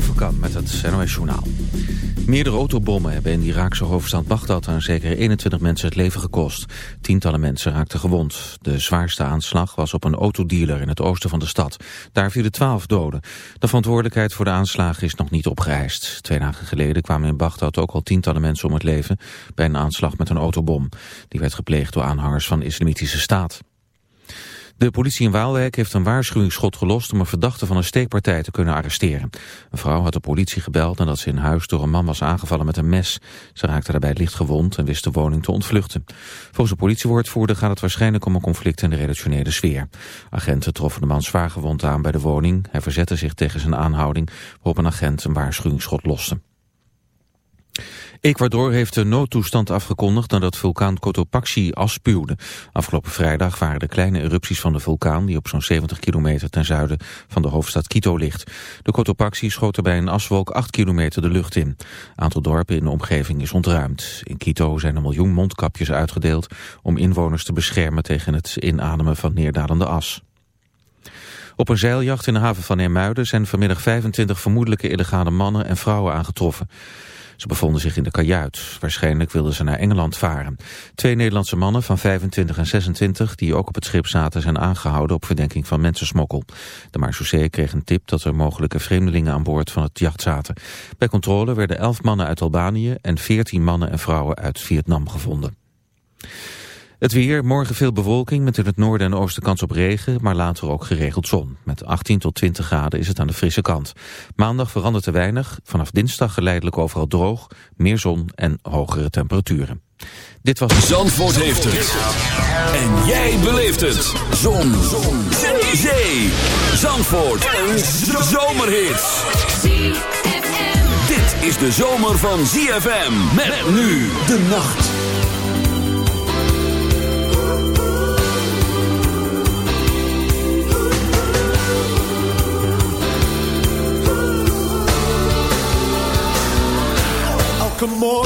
Jeroen met het NOS Journaal. Meerdere autobommen hebben in de Iraakse hoofdstad Bagdad aan zeker 21 mensen het leven gekost. Tientallen mensen raakten gewond. De zwaarste aanslag was op een autodealer in het oosten van de stad. Daar vielen 12 doden. De verantwoordelijkheid voor de aanslagen is nog niet opgeëist. Twee dagen geleden kwamen in Bagdad ook al tientallen mensen om het leven... bij een aanslag met een autobom. Die werd gepleegd door aanhangers van de Islamitische Staat. De politie in Waalwijk heeft een waarschuwingsschot gelost om een verdachte van een steekpartij te kunnen arresteren. Een vrouw had de politie gebeld nadat ze in huis door een man was aangevallen met een mes. Ze raakte daarbij licht gewond en wist de woning te ontvluchten. Volgens de politiewoordvoerder gaat het waarschijnlijk om een conflict in de redactionele sfeer. Agenten troffen de man zwaar gewond aan bij de woning. Hij verzette zich tegen zijn aanhouding waarop een agent een waarschuwingsschot loste. Ecuador heeft de noodtoestand afgekondigd nadat vulkaan Cotopaxi afspuwde. Afgelopen vrijdag waren de kleine erupties van de vulkaan... die op zo'n 70 kilometer ten zuiden van de hoofdstad Quito ligt. De Cotopaxi schoot er bij een aswolk 8 kilometer de lucht in. Aantal dorpen in de omgeving is ontruimd. In Quito zijn een miljoen mondkapjes uitgedeeld... om inwoners te beschermen tegen het inademen van neerdalende as. Op een zeiljacht in de haven van Ermuiden zijn vanmiddag 25 vermoedelijke illegale mannen en vrouwen aangetroffen. Ze bevonden zich in de kajuit. Waarschijnlijk wilden ze naar Engeland varen. Twee Nederlandse mannen van 25 en 26 die ook op het schip zaten zijn aangehouden op verdenking van mensensmokkel. De marechaussee kreeg een tip dat er mogelijke vreemdelingen aan boord van het jacht zaten. Bij controle werden 11 mannen uit Albanië en 14 mannen en vrouwen uit Vietnam gevonden. Het weer, morgen veel bewolking met in het noorden en oosten kans op regen, maar later ook geregeld zon. Met 18 tot 20 graden is het aan de frisse kant. Maandag verandert te weinig, vanaf dinsdag geleidelijk overal droog, meer zon en hogere temperaturen. Dit was... Zandvoort heeft het. En jij beleeft het. Zon. zon. Zee. Zee. Zandvoort. Een zomerhit. Dit is de zomer van ZFM. Met nu de nacht. some more.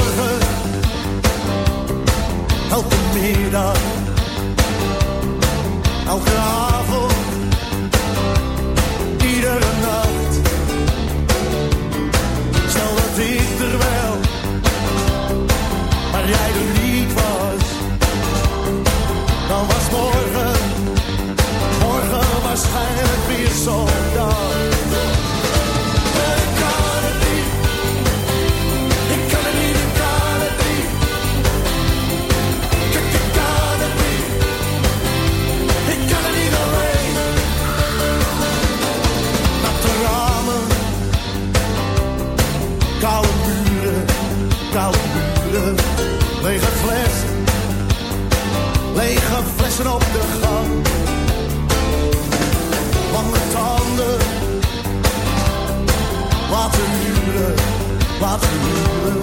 While the moon.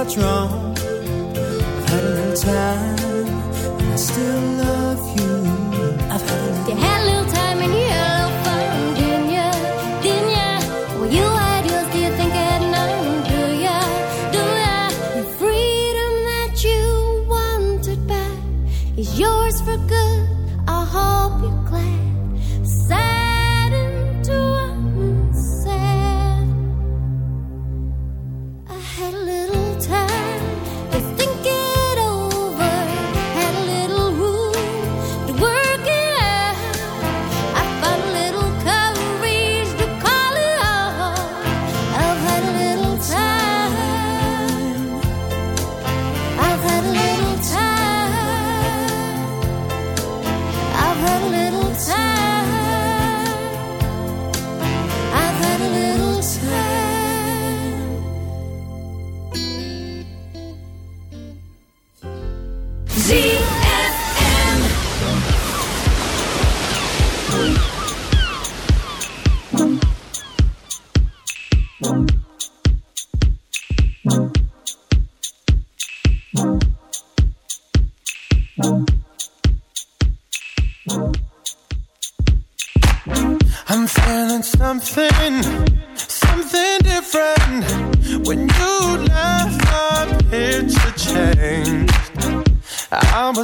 what's wrong.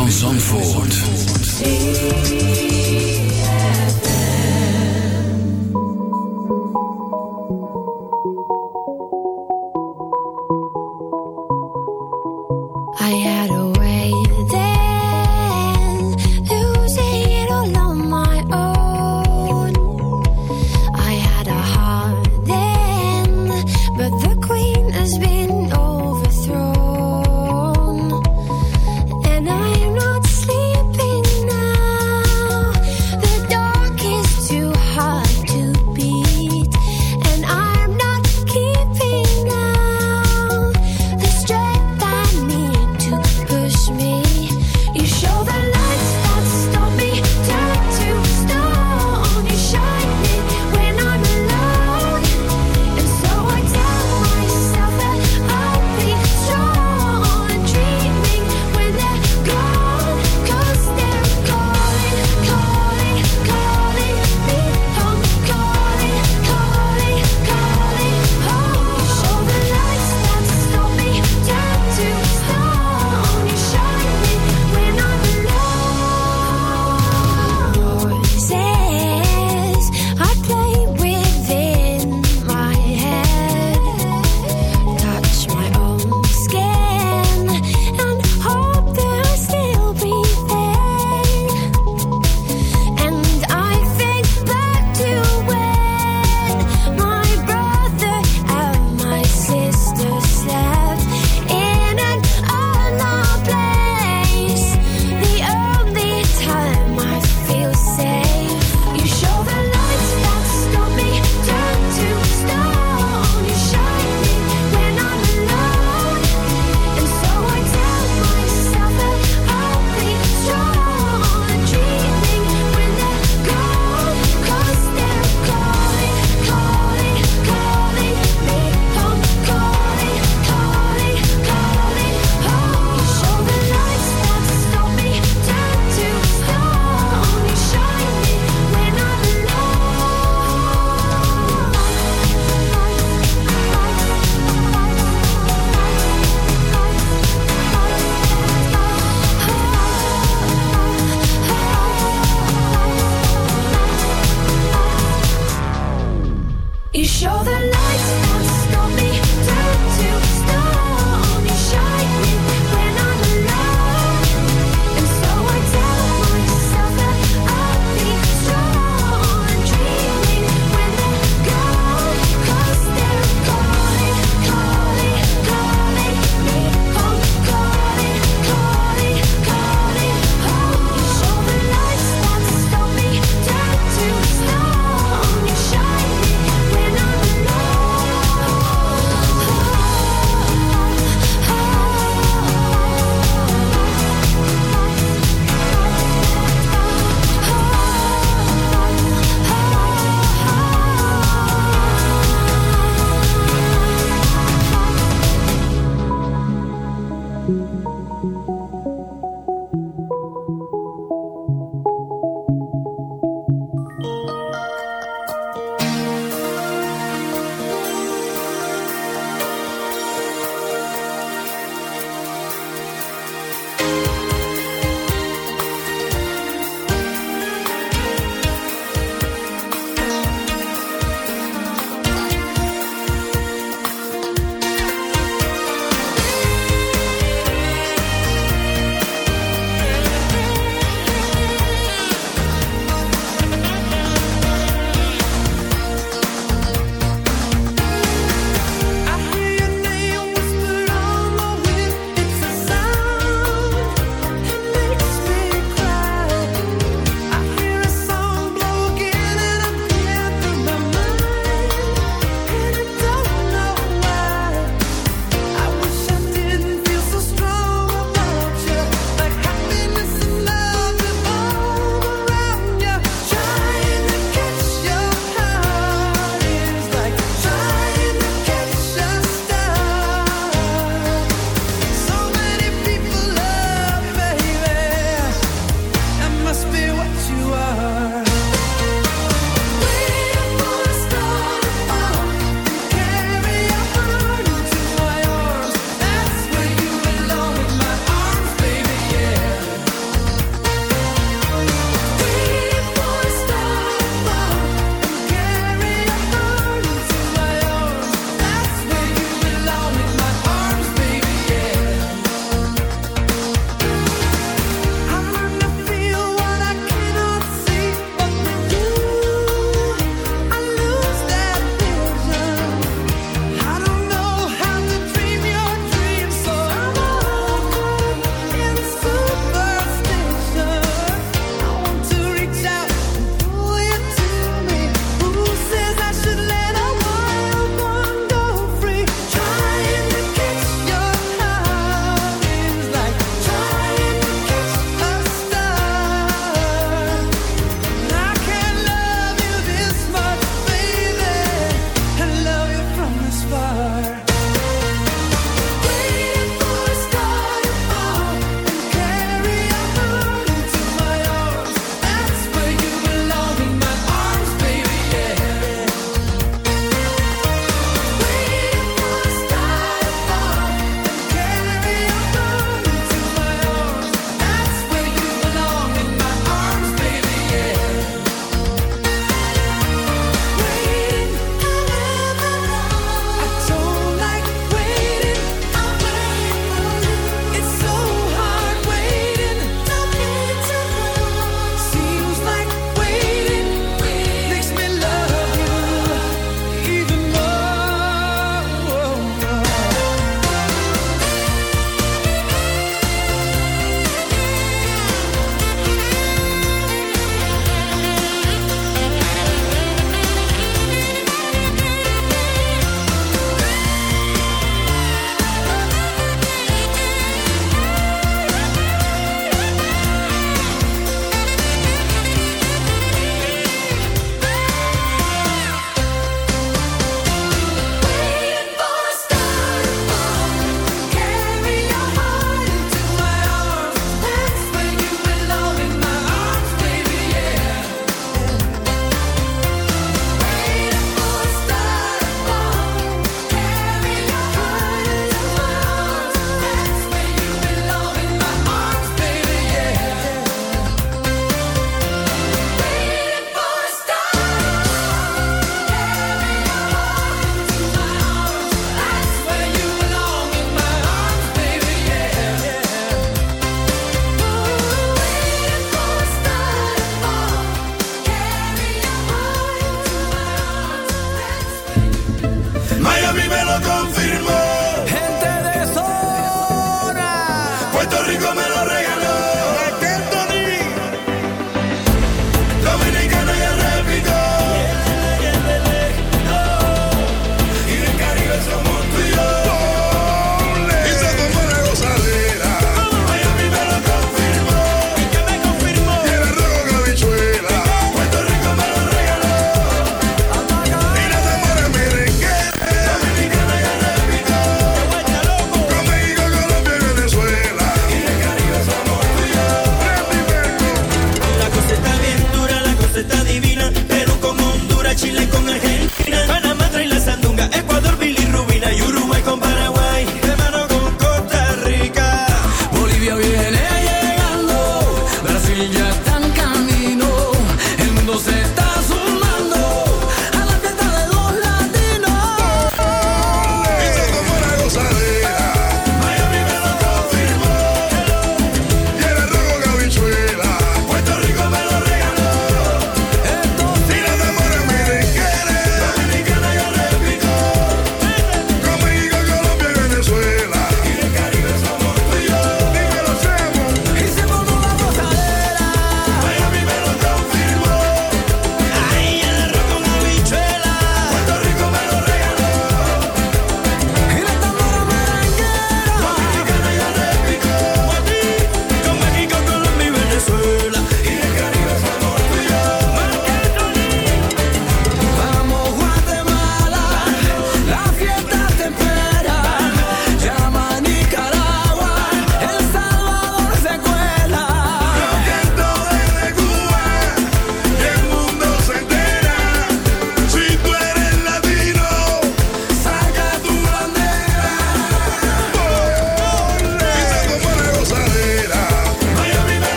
Van Zandvoort.